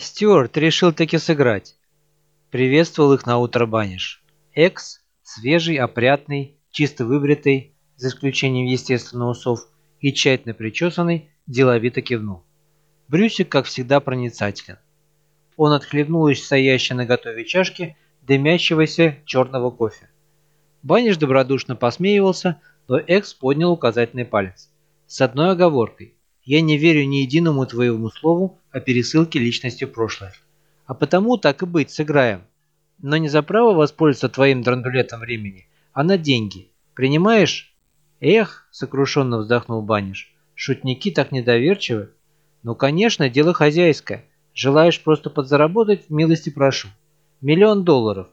Стюарт решил таки сыграть. Приветствовал их на утро Баниш. Экс, свежий, опрятный, чисто выбритый, за исключением естественно усов, и тщательно причесанный, деловито кивнул. Брюсик, как всегда, проницателен. Он отхлебнул из стоящей на готове чашки дымящегося черного кофе. Баниш добродушно посмеивался, но Экс поднял указательный палец. С одной оговоркой. Я не верю ни единому твоему слову о пересылке личности в прошлое. А потому, так и быть, сыграем. Но не за право воспользоваться твоим драндулетом времени, а на деньги. Принимаешь? Эх, сокрушенно вздохнул Баниш. Шутники так недоверчивы. Ну, конечно, дело хозяйское. Желаешь просто подзаработать, милости прошу. Миллион долларов.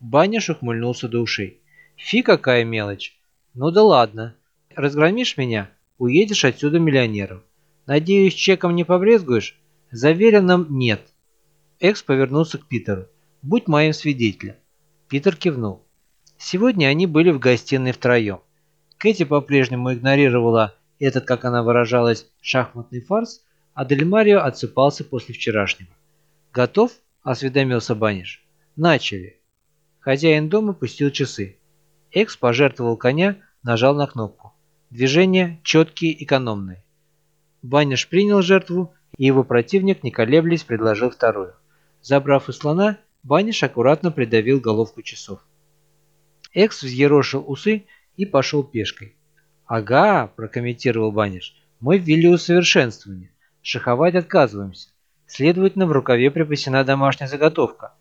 Баниш ухмыльнулся до ушей. Фи, какая мелочь. Ну да ладно. Разгромишь меня, уедешь отсюда миллионером. Надеюсь, чеком не побрезгуешь? Заверенным нет. Экс повернулся к Питеру. Будь моим свидетелем. Питер кивнул. Сегодня они были в гостиной втроем. Кэти по-прежнему игнорировала этот, как она выражалась, шахматный фарс, а Дель Марио отсыпался после вчерашнего. «Готов?» – осведомился Баниш. «Начали». Хозяин дома пустил часы. Экс пожертвовал коня, нажал на кнопку. Движения четкие, экономные. Баниш принял жертву, и его противник, не колеблясь, предложил вторую. Забрав из слона, Баниш аккуратно придавил головку часов. Экс взъерошил усы и пошел пешкой. «Ага», – прокомментировал Баниш, – «мы ввели усовершенствование. Шаховать отказываемся. Следовательно, в рукаве припасена домашняя заготовка.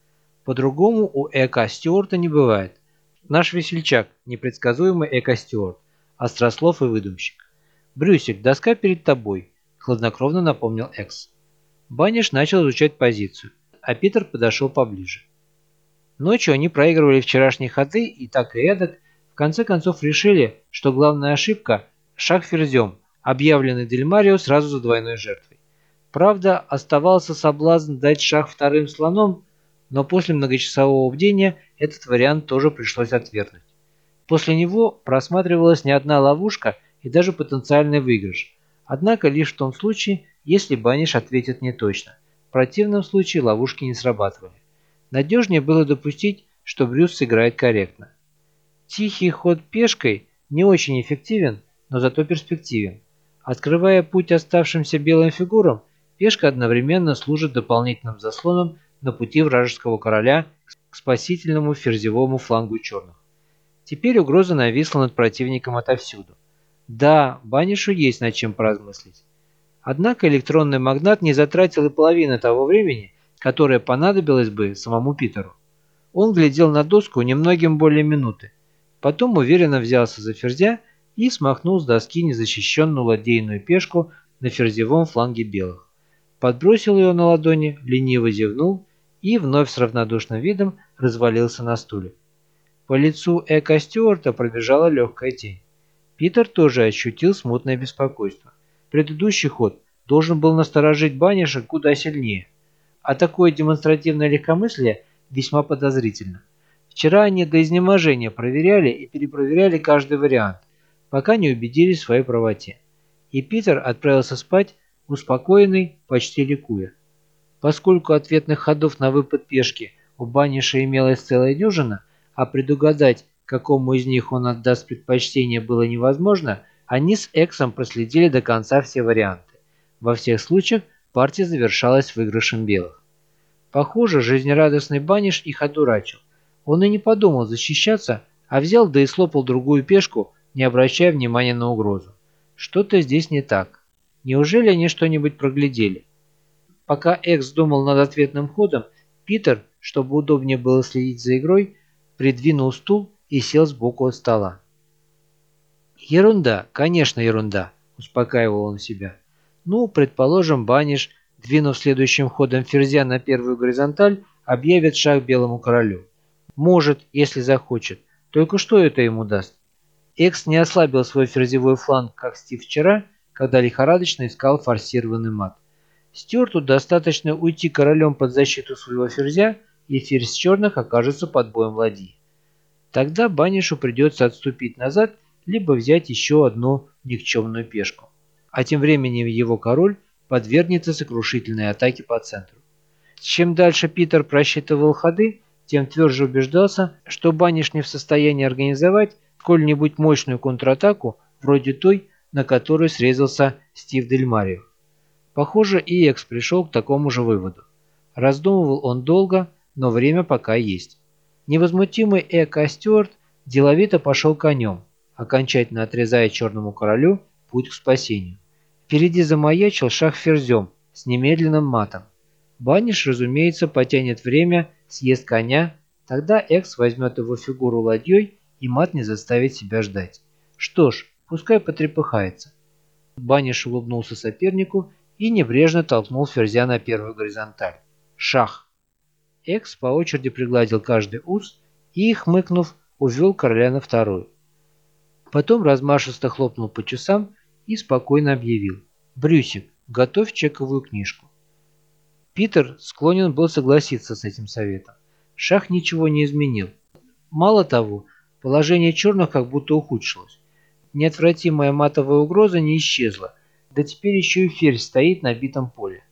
По-другому у Эка Стюарта не бывает. Наш весельчак – непредсказуемый Эко Стюарт, острослов и выдумщик. «Брюсик, доска перед тобой», – хладнокровно напомнил Экс. Баниш начал изучать позицию, а Питер подошел поближе. Ночью они проигрывали вчерашние ходы и так и эдак, в конце концов решили, что главная ошибка – шаг ферзем, объявленный Дель Марио сразу за двойной жертвой. Правда, оставался соблазн дать шаг вторым слоном, но после многочасового бдения этот вариант тоже пришлось отвергнуть. После него просматривалась не одна ловушка и даже потенциальный выигрыш. Однако лишь в том случае, если Баниш ответит не точно. В противном случае ловушки не срабатывали. Надежнее было допустить, что Брюс сыграет корректно. Тихий ход пешкой не очень эффективен, но зато перспективен. Открывая путь оставшимся белым фигурам, пешка одновременно служит дополнительным заслоном на пути вражеского короля к спасительному ферзевому флангу черных. Теперь угроза нависла над противником отовсюду. Да, Банишу есть над чем поразмыслить. Однако электронный магнат не затратил и половины того времени, которое понадобилось бы самому Питеру. Он глядел на доску немногим более минуты, потом уверенно взялся за ферзя и смахнул с доски незащищенную ладейную пешку на ферзевом фланге белых. Подбросил ее на ладони, лениво зевнул и вновь с равнодушным видом развалился на стуле. По лицу Эка Стюарта пробежала легкая тень. Питер тоже ощутил смутное беспокойство. Предыдущий ход должен был насторожить Баниша куда сильнее. А такое демонстративное легкомыслие весьма подозрительно. Вчера они до изнеможения проверяли и перепроверяли каждый вариант, пока не убедились в своей правоте. И Питер отправился спать, успокоенный, почти ликуя. Поскольку ответных ходов на выпад пешки у Баниша имелась целая дюжина, а предугадать, какому из них он отдаст предпочтение было невозможно, они с Эксом проследили до конца все варианты. Во всех случаях партия завершалась выигрышем белых. Похоже, жизнерадостный Баниш их одурачил. Он и не подумал защищаться, а взял да и слопал другую пешку, не обращая внимания на угрозу. Что-то здесь не так. Неужели они что-нибудь проглядели? Пока Экс думал над ответным ходом, Питер, чтобы удобнее было следить за игрой, придвинул стул и сел сбоку от стола. «Ерунда, конечно ерунда», – успокаивал он себя. «Ну, предположим, Баниш, двинув следующим ходом ферзя на первую горизонталь, объявит шаг белому королю. Может, если захочет. Только что это ему даст? Экс не ослабил свой ферзевой фланг, как Стив вчера, когда лихорадочно искал форсированный мат. Стюарту достаточно уйти королем под защиту своего ферзя, и ферзь черных окажется под боем ладьи. Тогда Банишу придется отступить назад, либо взять еще одну никчемную пешку. А тем временем его король подвергнется сокрушительной атаке по центру. Чем дальше Питер просчитывал ходы, тем тверже убеждался, что Баниш не в состоянии организовать сколь-нибудь мощную контратаку, вроде той, на которую срезался Стив Дель Марио. Похоже, и Экс пришел к такому же выводу. Раздумывал он долго, но время пока есть. Невозмутимый Эка Стюарт деловито пошел конем, окончательно отрезая Черному Королю путь к спасению. Впереди замаячил шах ферзем с немедленным матом. Баниш, разумеется, потянет время, съест коня, тогда Экс возьмет его фигуру ладьей и мат не заставит себя ждать. Что ж, пускай потрепыхается. Баниш улыбнулся сопернику и небрежно толкнул ферзя на первую горизонталь. Шах. Экс по очереди пригладил каждый ус и, хмыкнув, увел короля на вторую. Потом размашисто хлопнул по часам и спокойно объявил. «Брюсик, готовь чековую книжку». Питер склонен был согласиться с этим советом. Шах ничего не изменил. Мало того, положение черных как будто ухудшилось. Неотвратимая матовая угроза не исчезла, да теперь еще и ферзь стоит на битом поле.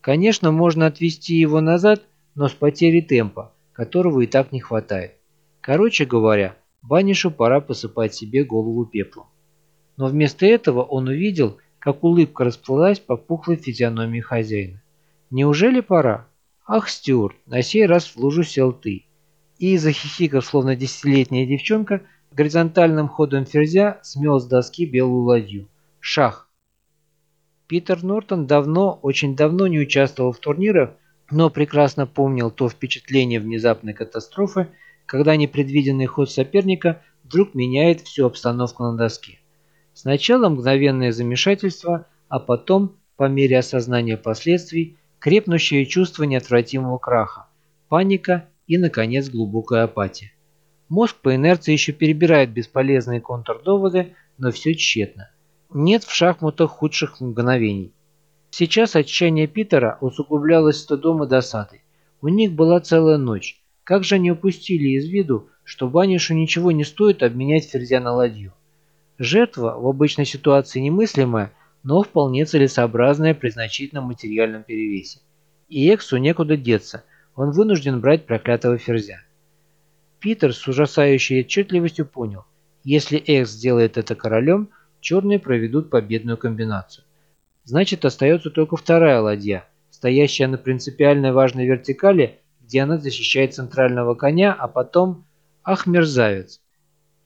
Конечно, можно отвести его назад, но с потерей темпа, которого и так не хватает. Короче говоря, Банишу пора посыпать себе голову пеплом. Но вместо этого он увидел, как улыбка расплылась по пухлой физиономии хозяина. Неужели пора? Ах, Стюарт, на сей раз в лужу сел ты. И, захихикав, словно десятилетняя девчонка, горизонтальным ходом ферзя смел с доски белую ладью. Шах. Питер Нортон давно, очень давно не участвовал в турнирах, но прекрасно помнил то впечатление внезапной катастрофы, когда непредвиденный ход соперника вдруг меняет всю обстановку на доске. Сначала мгновенное замешательство, а потом, по мере осознания последствий, крепнущее чувство неотвратимого краха, паника и, наконец, глубокая апатия. Мозг по инерции еще перебирает бесполезные контрдоводы, но все тщетно. Нет в шахматах худших мгновений. Сейчас отчаяние Питера усугублялось стыдом и досадой. У них была целая ночь. Как же они упустили из виду, что Банишу ничего не стоит обменять ферзя на ладью. Жертва в обычной ситуации немыслимая, но вполне целесообразная при значительном материальном перевесе. И Эксу некуда деться, он вынужден брать проклятого ферзя. Питер с ужасающей отчетливостью понял, если Экс сделает это королем – черные проведут победную комбинацию. Значит, остается только вторая ладья, стоящая на принципиально важной вертикали, где она защищает центрального коня, а потом... Ах, мерзавец!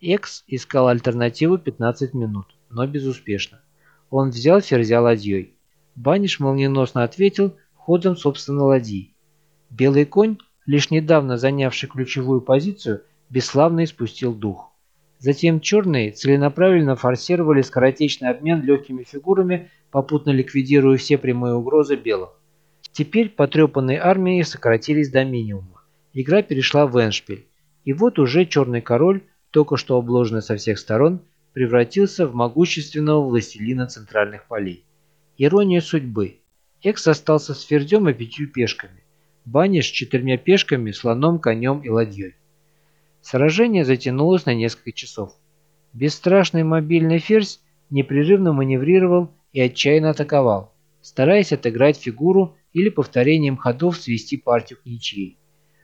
Экс искал альтернативу 15 минут, но безуспешно. Он взял ферзя ладьей. Баниш молниеносно ответил ходом собственной ладьи. Белый конь, лишь недавно занявший ключевую позицию, бесславно испустил дух. Затем черные целенаправленно форсировали скоротечный обмен легкими фигурами, попутно ликвидируя все прямые угрозы белых. Теперь потрепанные армии сократились до минимума. Игра перешла в эншпиль. И вот уже черный король, только что обложенный со всех сторон, превратился в могущественного властелина центральных полей. Ирония судьбы. Экс остался с ферзем и пятью пешками. Баня с четырьмя пешками, слоном, конем и ладьей. Сражение затянулось на несколько часов. Бесстрашный мобильный ферзь непрерывно маневрировал и отчаянно атаковал, стараясь отыграть фигуру или повторением ходов свести партию к ничьей.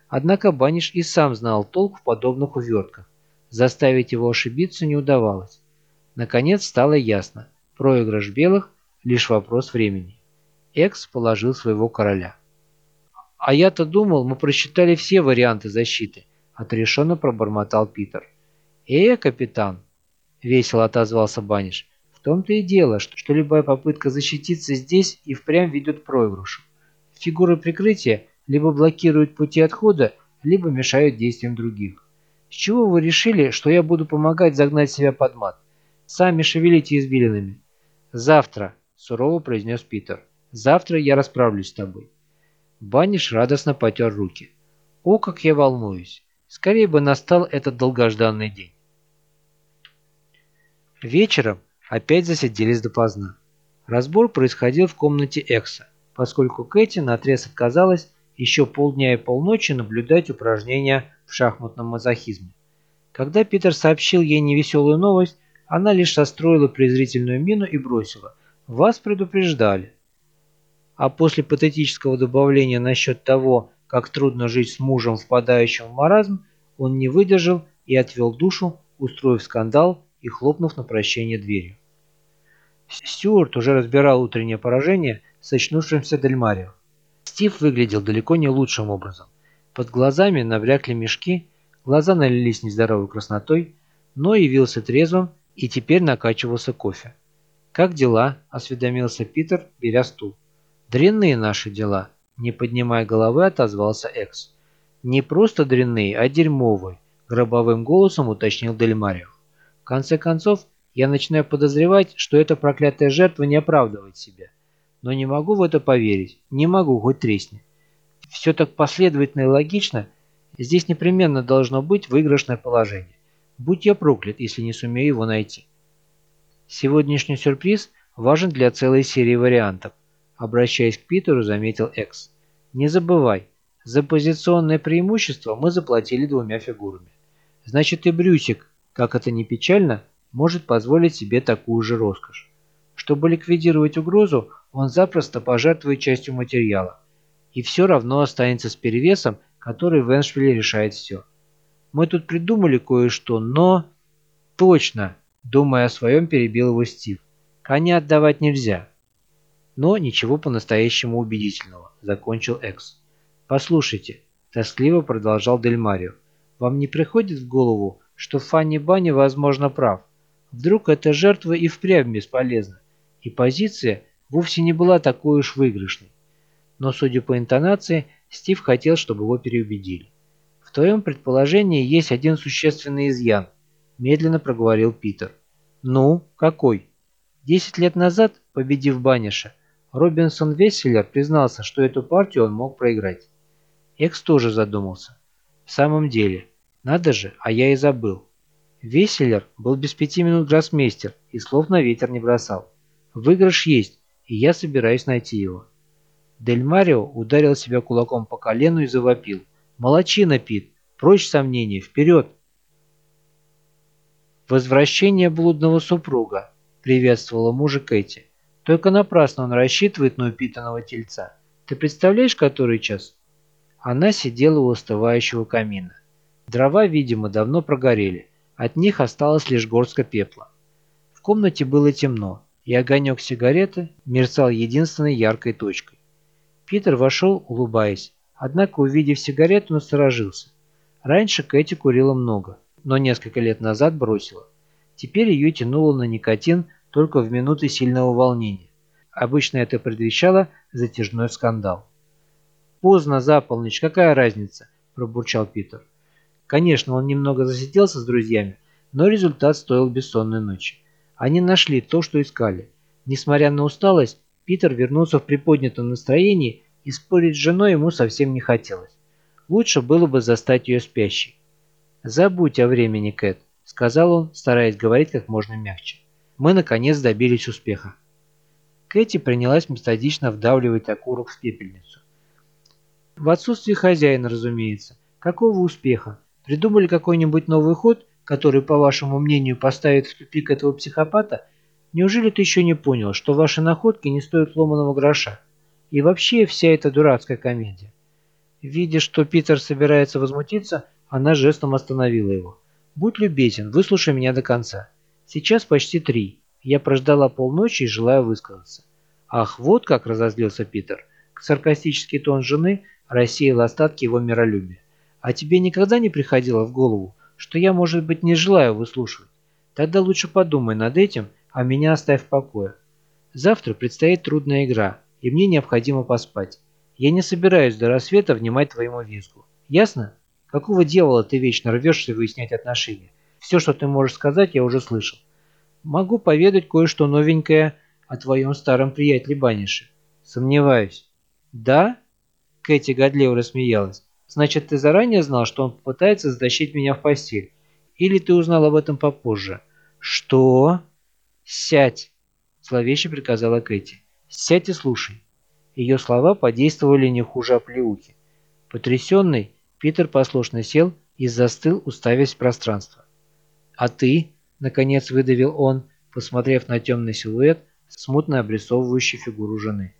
Однако Баниш и сам знал толк в подобных увертках. Заставить его ошибиться не удавалось. Наконец стало ясно. Проигрыш белых – лишь вопрос времени. Экс положил своего короля. А я-то думал, мы просчитали все варианты защиты –— отрешенно пробормотал Питер. «Э, капитан!» — весело отозвался Баниш. «В том-то и дело, что, что любая попытка защититься здесь и впрямь ведет к проигрышу. Фигуры прикрытия либо блокируют пути отхода, либо мешают действиям других. С чего вы решили, что я буду помогать загнать себя под мат? Сами шевелите извилинами». «Завтра», — сурово произнес Питер. «Завтра я расправлюсь с тобой». Баниш радостно потер руки. «О, как я волнуюсь! Скорее бы настал этот долгожданный день. Вечером опять засиделись допоздна. Разбор происходил в комнате Экса, поскольку Кэти наотрез отказалась еще полдня и полночи наблюдать упражнения в шахматном мазохизме. Когда Питер сообщил ей невеселую новость, она лишь состроила презрительную мину и бросила «Вас предупреждали». а после патетического добавления насчет того, как трудно жить с мужем, впадающим в маразм, он не выдержал и отвел душу, устроив скандал и хлопнув на прощение дверью. Стюарт уже разбирал утреннее поражение с очнувшимся Дельмарио. Стив выглядел далеко не лучшим образом. Под глазами набрякли мешки, глаза налились нездоровой краснотой, но явился трезвым и теперь накачивался кофе. «Как дела?» – осведомился Питер, беря стул. «Дрянные наши дела», – не поднимая головы, отозвался Экс. «Не просто дрянные, а дерьмовые», – гробовым голосом уточнил Дельмарио. «В конце концов, я начинаю подозревать, что эта проклятая жертва не оправдывает себя. Но не могу в это поверить, не могу, хоть тресни. Все так последовательно и логично, здесь непременно должно быть выигрышное положение. Будь я проклят, если не сумею его найти. Сегодняшний сюрприз важен для целой серии вариантов. Обращаясь к Питеру, заметил Экс. Не забывай, за позиционное преимущество мы заплатили двумя фигурами. Значит и Брюсик, как это ни печально, может позволить себе такую же роскошь. Чтобы ликвидировать угрозу, он запросто пожертвует частью материала. И все равно останется с перевесом, который в Эншвилле решает все. Мы тут придумали кое-что, но... Точно, думая о своем, перебил его Стив. Коня отдавать нельзя. Но ничего по-настоящему убедительного, закончил Экс. Послушайте, тоскливо продолжал Дель Марио. Вам не приходит в голову, что Фанни Банни, возможно, прав? Вдруг эта жертва и впрямь бесполезна, и позиция вовсе не была такой уж выигрышной. Но, судя по интонации, Стив хотел, чтобы его переубедили. «В твоем предположении есть один существенный изъян», – медленно проговорил Питер. «Ну, какой?» Десять лет назад, победив Баниша, Робинсон Весселер признался, что эту партию он мог проиграть. Экс тоже задумался. В самом деле, надо же, а я и забыл. Веселер был без пяти минут гроссмейстер и слов на ветер не бросал. Выигрыш есть, и я собираюсь найти его. Дель Марио ударил себя кулаком по колену и завопил. «Молодчина, Пит! Прочь сомнения! Вперед!» «Возвращение блудного супруга», — приветствовала мужа Кэти. «Только напрасно он рассчитывает на упитанного тельца. Ты представляешь, который час?» Она сидела у остывающего камина. Дрова, видимо, давно прогорели. От них осталось лишь горстка пепла. В комнате было темно, и огонек сигареты мерцал единственной яркой точкой. Питер вошел, улыбаясь, однако, увидев сигарету, насторожился. Раньше Кэти курила много, но несколько лет назад бросила. Теперь ее тянуло на никотин только в минуты сильного волнения. Обычно это предвещало затяжной скандал. «Поздно за полночь, какая разница?» – пробурчал Питер. Конечно, он немного засиделся с друзьями, но результат стоил бессонной ночи. Они нашли то, что искали. Несмотря на усталость, Питер вернулся в приподнятом настроении и спорить с женой ему совсем не хотелось. Лучше было бы застать ее спящей. «Забудь о времени, Кэт», — сказал он, стараясь говорить как можно мягче. «Мы, наконец, добились успеха». Кэти принялась методично вдавливать окурок в пепельницу. «В отсутствие хозяина, разумеется. Какого успеха? Придумали какой-нибудь новый ход, который, по вашему мнению, поставит в тупик этого психопата? Неужели ты еще не понял, что ваши находки не стоят ломаного гроша? И вообще вся эта дурацкая комедия. Видя, что Питер собирается возмутиться, она жестом остановила его. «Будь любезен, выслушай меня до конца. Сейчас почти три. Я прождала полночи и желаю высказаться». «Ах, вот как!» – разозлился Питер. Саркастический тон жены рассеял остатки его миролюбия. А тебе никогда не приходило в голову, что я, может быть, не желаю выслушивать? Тогда лучше подумай над этим, а меня оставь в покое. Завтра предстоит трудная игра, и мне необходимо поспать. Я не собираюсь до рассвета внимать твоему визгу. Ясно? Какого дьявола ты вечно рвешься выяснять отношения? Все, что ты можешь сказать, я уже слышал. Могу поведать кое-что новенькое о твоем старом приятеле Банише. Сомневаюсь. Да? Кэти годливо рассмеялась. Значит, ты заранее знал, что он попытается затащить меня в постель? Или ты узнал об этом попозже? Что? Сядь, зловеще приказала Кэти. Сядь и слушай. Ее слова подействовали не хуже оплеухи. Потрясенный, Питер послушно сел и застыл, уставясь в пространство. «А ты?» – наконец выдавил он, посмотрев на темный силуэт, смутно обрисовывающий фигуру жены.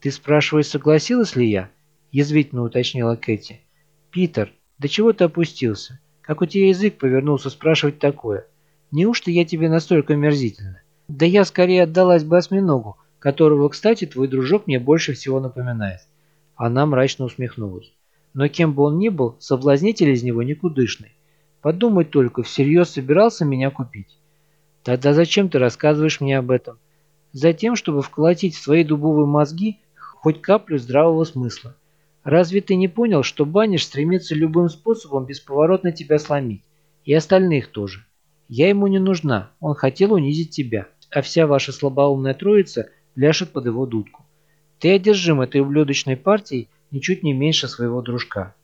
«Ты спрашиваешь, согласилась ли я?» – язвительно уточнила Кэти. «Питер, до чего ты опустился? Как у тебя язык повернулся спрашивать такое? Неужто я тебе настолько мерзительна? Да я скорее отдалась бы осьминогу, которого, кстати, твой дружок мне больше всего напоминает». Она мрачно усмехнулась. «Но кем бы он ни был, соблазнитель из него никудышный. Подумать только, всерьез собирался меня купить. Тогда зачем ты рассказываешь мне об этом? Затем, чтобы вколотить в свои дубовые мозги хоть каплю здравого смысла. Разве ты не понял, что Баниш стремится любым способом бесповоротно тебя сломить? И остальных тоже. Я ему не нужна, он хотел унизить тебя, а вся ваша слабоумная троица пляшет под его дудку. Ты одержим этой ублюдочной партией ничуть не меньше своего дружка.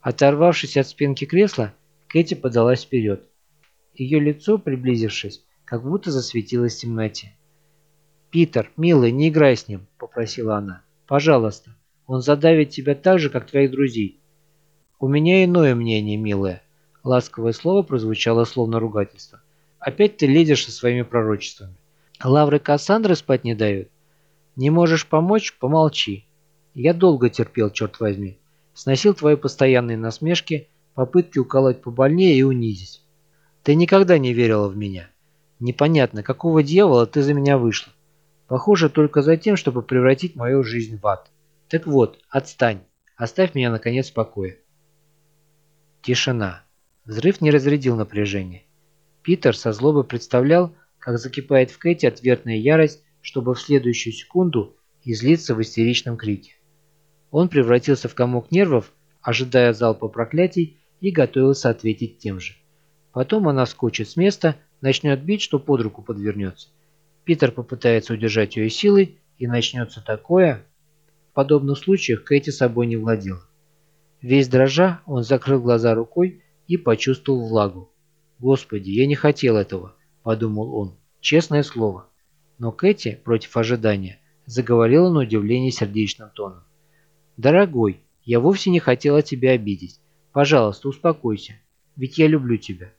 Оторвавшись от спинки кресла, Кэти подалась вперед. Ее лицо, приблизившись, как будто засветилось в темноте. «Питер, милый, не играй с ним», – попросила она. «Пожалуйста, он задавит тебя так же, как твоих друзей». «У меня иное мнение, милая». Ласковое слово прозвучало словно ругательство. «Опять ты лезешь со своими пророчествами. Лавры Кассандры спать не дают. Не можешь помочь – помолчи. Я долго терпел, черт возьми. Сносил твои постоянные насмешки, попытки уколоть побольнее и унизить. Ты никогда не верила в меня. Непонятно, какого дьявола ты за меня вышла. Похоже, только за тем, чтобы превратить мою жизнь в ад. Так вот, отстань. Оставь меня, наконец, в покое. Тишина. Взрыв не разрядил напряжение. Питер со злобой представлял, как закипает в Кэти ответная ярость, чтобы в следующую секунду излиться в истеричном крике. Он превратился в комок нервов, ожидая залпа проклятий, и готовился ответить тем же. Потом она вскочит с места, начнет бить, что под руку подвернется. Питер попытается удержать ее силой, и начнется такое. Подобных случаях Кэти собой не владела. Весь дрожа, он закрыл глаза рукой и почувствовал влагу. «Господи, я не хотел этого», – подумал он. «Честное слово». Но Кэти, против ожидания, заговорила на удивление сердечным тоном. «Дорогой, я вовсе не хотела тебя обидеть. Пожалуйста, успокойся, ведь я люблю тебя».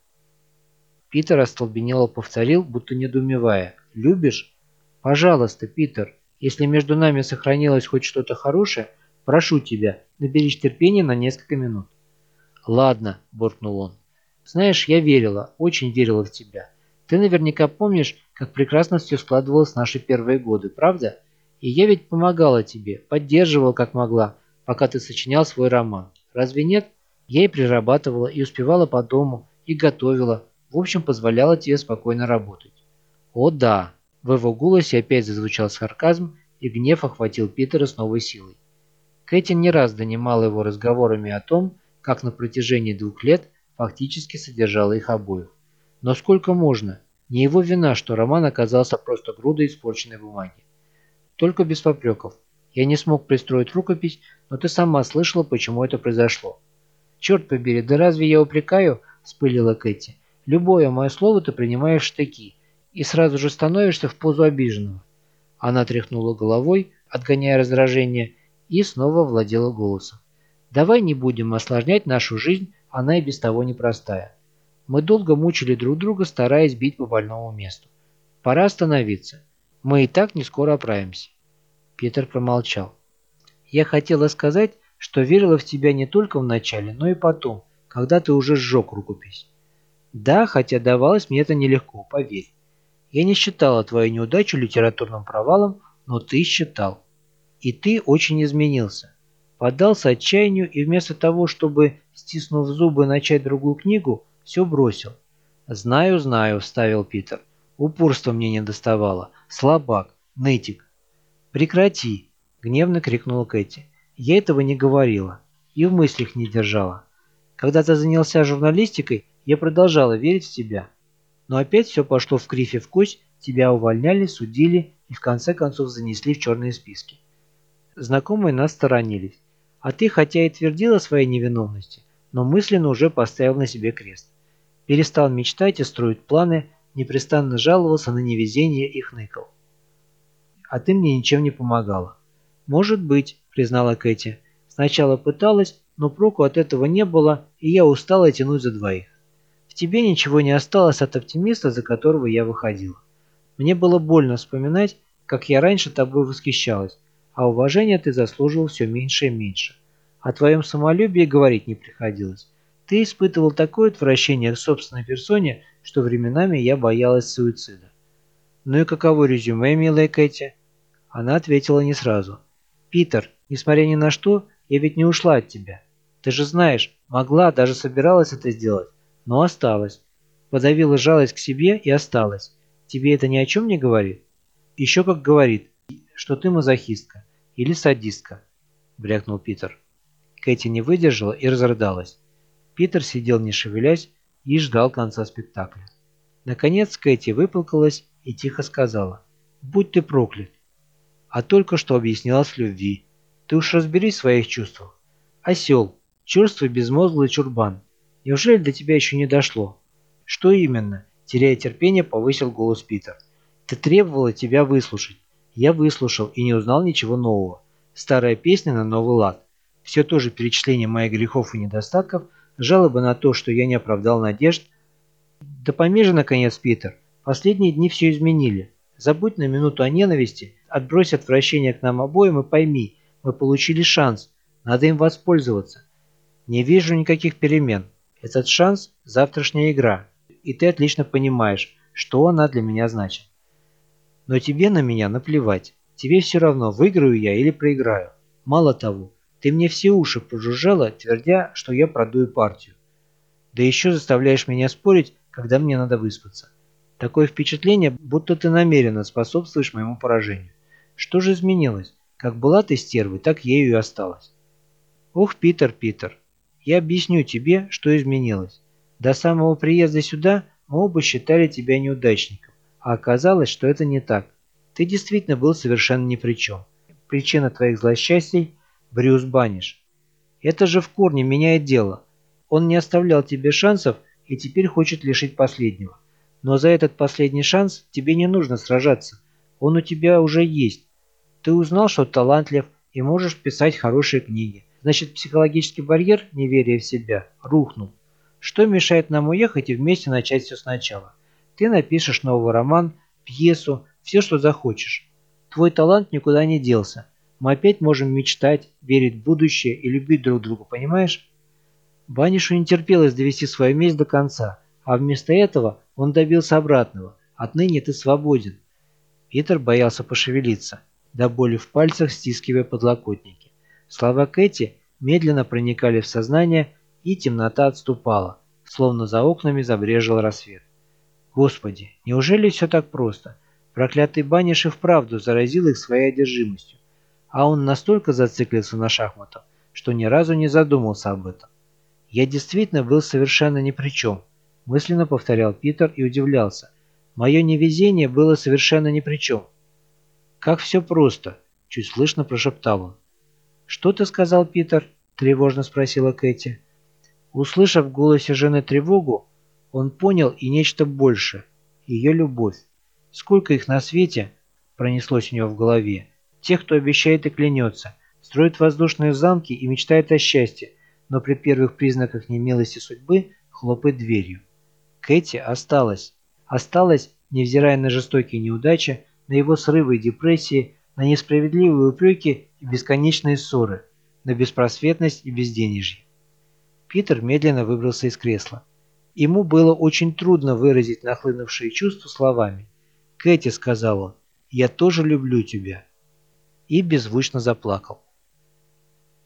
Питер остолбенело повторил, будто недоумевая. Любишь? Пожалуйста, Питер, если между нами сохранилось хоть что-то хорошее, прошу тебя, наберись терпения на несколько минут. Ладно, буркнул он. Знаешь, я верила, очень верила в тебя. Ты наверняка помнишь, как прекрасно все складывалось в наши первые годы, правда? И я ведь помогала тебе, поддерживала как могла, пока ты сочинял свой роман. Разве нет? Я и прирабатывала, и успевала по дому, и готовила. В общем, позволяла тебе спокойно работать. «О да!» В его голосе опять зазвучал сарказм, и гнев охватил Питера с новой силой. Кэти не раз донимала его разговорами о том, как на протяжении двух лет фактически содержала их обоих. Но сколько можно? Не его вина, что роман оказался просто грудой испорченной бумаги. Только без попреков. Я не смог пристроить рукопись, но ты сама слышала, почему это произошло. «Черт побери, да разве я упрекаю?» – вспылила Кэти. «Любое мое слово ты принимаешь штыки, и сразу же становишься в позу обиженного. Она тряхнула головой, отгоняя раздражение, и снова владела голосом. «Давай не будем осложнять нашу жизнь, она и без того непростая. Мы долго мучили друг друга, стараясь бить по больному месту. Пора остановиться. Мы и так не скоро оправимся». Питер промолчал. «Я хотела сказать, что верила в тебя не только в начале, но и потом, когда ты уже сжег рукопись. Да, хотя давалось мне это нелегко, поверь. Я не считала твою неудачу литературным провалом, но ты считал. И ты очень изменился. Поддался отчаянию и вместо того, чтобы, стиснув зубы, начать другую книгу, все бросил. «Знаю, знаю», – вставил Питер. «Упорство мне не доставало. Слабак. Нытик». «Прекрати», – гневно крикнула Кэти. «Я этого не говорила. И в мыслях не держала. Когда ты занялся журналистикой, я продолжала верить в тебя. Но опять все пошло в крифе в кость, тебя увольняли, судили и в конце концов занесли в черные списки. Знакомые нас сторонились. А ты, хотя и твердил о своей невиновности, но мысленно уже поставил на себе крест. Перестал мечтать и строить планы, непрестанно жаловался на невезение и хныкал. А ты мне ничем не помогала. Может быть, признала Кэти. Сначала пыталась, но проку от этого не было, и я устала тянуть за двоих тебе ничего не осталось от оптимиста, за которого я выходил. Мне было больно вспоминать, как я раньше тобой восхищалась, а уважения ты заслуживал все меньше и меньше. О твоем самолюбии говорить не приходилось. Ты испытывал такое отвращение к собственной персоне, что временами я боялась суицида. Ну и каково резюме, милая Кэти? Она ответила не сразу. Питер, несмотря ни на что, я ведь не ушла от тебя. Ты же знаешь, могла, даже собиралась это сделать, но осталась. Подавила жалость к себе и осталась. Тебе это ни о чем не говорит? Еще как говорит, что ты мазохистка или садистка, брякнул Питер. Кэти не выдержала и разрыдалась. Питер сидел не шевелясь и ждал конца спектакля. Наконец Кэти выплакалась и тихо сказала «Будь ты проклят!» А только что объяснялась любви. Ты уж разберись в своих чувствах. Осел, черствый безмозглый чурбан. Неужели до тебя еще не дошло? Что именно? Теряя терпение, повысил голос Питер. Ты требовала тебя выслушать. Я выслушал и не узнал ничего нового. Старая песня на новый лад. Все то же перечисление моих грехов и недостатков, жалобы на то, что я не оправдал надежд. Да помежи, наконец, Питер. Последние дни все изменили. Забудь на минуту о ненависти, отбрось отвращение к нам обоим и пойми, мы получили шанс, надо им воспользоваться. Не вижу никаких перемен. Этот шанс – завтрашняя игра, и ты отлично понимаешь, что она для меня значит. Но тебе на меня наплевать. Тебе все равно, выиграю я или проиграю. Мало того, ты мне все уши прожужжала, твердя, что я продую партию. Да еще заставляешь меня спорить, когда мне надо выспаться. Такое впечатление, будто ты намеренно способствуешь моему поражению. Что же изменилось? Как была ты стервой, так ею и осталась. Ох, Питер, Питер, я объясню тебе, что изменилось. До самого приезда сюда мы оба считали тебя неудачником, а оказалось, что это не так. Ты действительно был совершенно ни при чем. Причина твоих злосчастий – Брюс Баниш. Это же в корне меняет дело. Он не оставлял тебе шансов и теперь хочет лишить последнего. Но за этот последний шанс тебе не нужно сражаться. Он у тебя уже есть. Ты узнал, что талантлив и можешь писать хорошие книги. Значит, психологический барьер, неверия в себя, рухнул. Что мешает нам уехать и вместе начать все сначала? Ты напишешь новый роман, пьесу, все, что захочешь. Твой талант никуда не делся. Мы опять можем мечтать, верить в будущее и любить друг друга, понимаешь? Банишу не терпелось довести свою месть до конца, а вместо этого он добился обратного. Отныне ты свободен. Питер боялся пошевелиться, до боли в пальцах стискивая подлокотники. Слова Кэти медленно проникали в сознание, и темнота отступала, словно за окнами забрежил рассвет. Господи, неужели все так просто? Проклятый Баниш и вправду заразил их своей одержимостью. А он настолько зациклился на шахматах, что ни разу не задумался об этом. Я действительно был совершенно ни при чем, мысленно повторял Питер и удивлялся. Мое невезение было совершенно ни при чем. «Как все просто!» – чуть слышно прошептал он. «Что ты сказал, Питер?» – тревожно спросила Кэти. Услышав в голосе жены тревогу, он понял и нечто большее – ее любовь. Сколько их на свете, пронеслось у него в голове, тех, кто обещает и клянется, строит воздушные замки и мечтает о счастье, но при первых признаках немилости судьбы хлопает дверью. Кэти осталась. Осталась, невзирая на жестокие неудачи, на его срывы и депрессии, на несправедливые упреки и бесконечные ссоры, на беспросветность и безденежье. Питер медленно выбрался из кресла. Ему было очень трудно выразить нахлынувшие чувства словами. «Кэти», — сказал он, — «я тоже люблю тебя». И беззвучно заплакал.